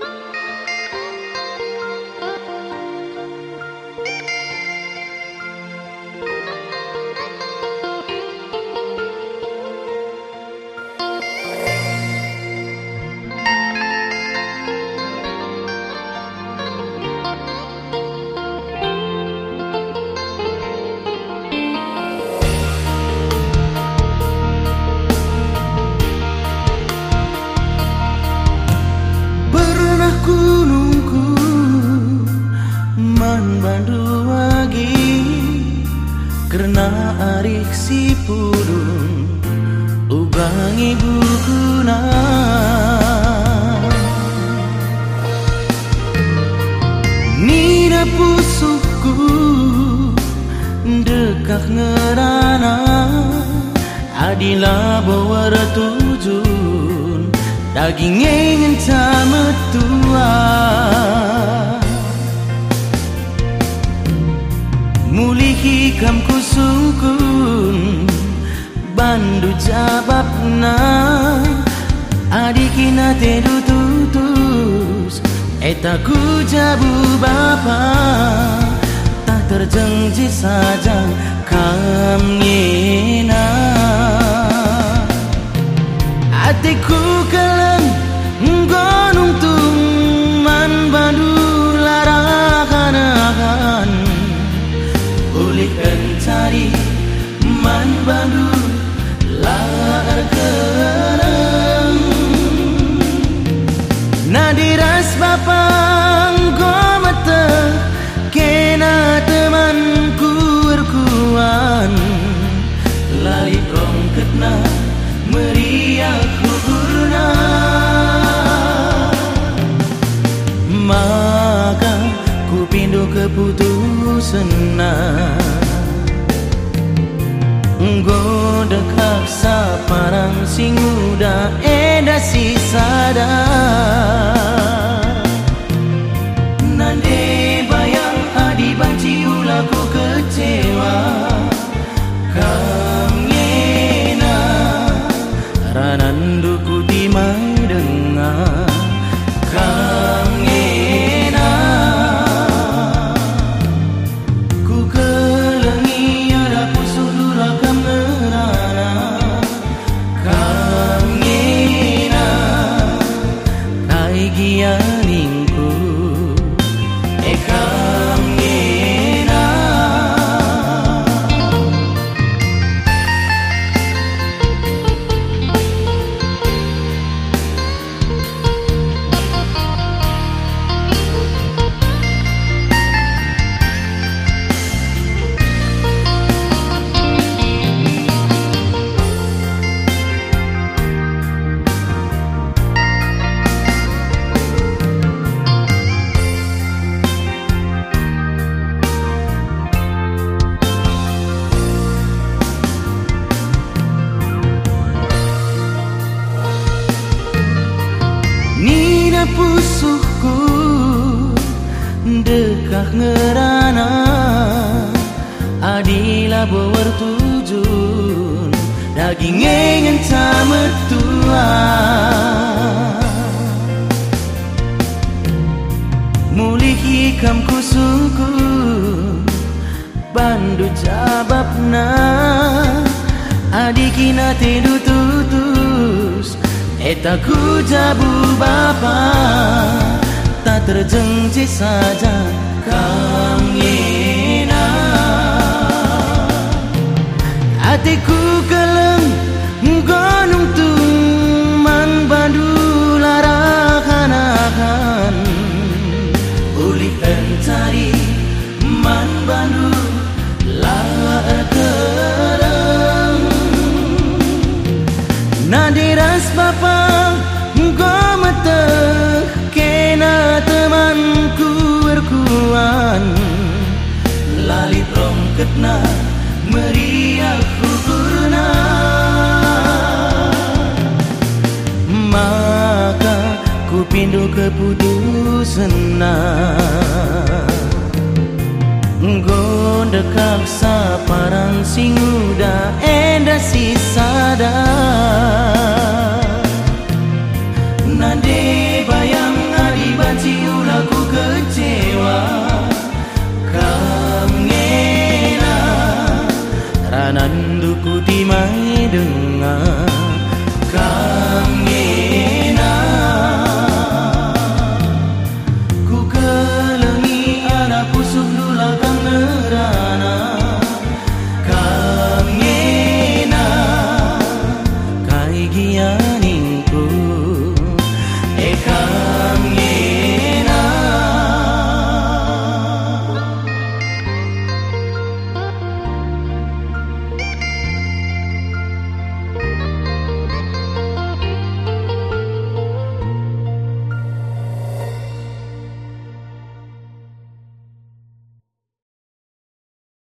Bye. Si purun ubangi bukuna Nina pusuku dekah ngerana. Adila bawa tujun daging ingin tamat tua Bandu jababna Adikina tedu tutus Eta ku jabu bapa. Tak terjengji saja kam ngena Atiku Nadiras bapang gomete Kena teman kuerkuan Lali rongket na meriah dekah ngerana Adila bawa tujun daging ingin tamat tua Mulihi kam kusuku bandu jababna. Adikina tidu tutus Eta ku jabu bapa. Tak terjengji saja Come in Ate ku berkuan Lali rongketna meriah kukurna Maka ku pindu keputusan Gondekak saparan sing udah enda si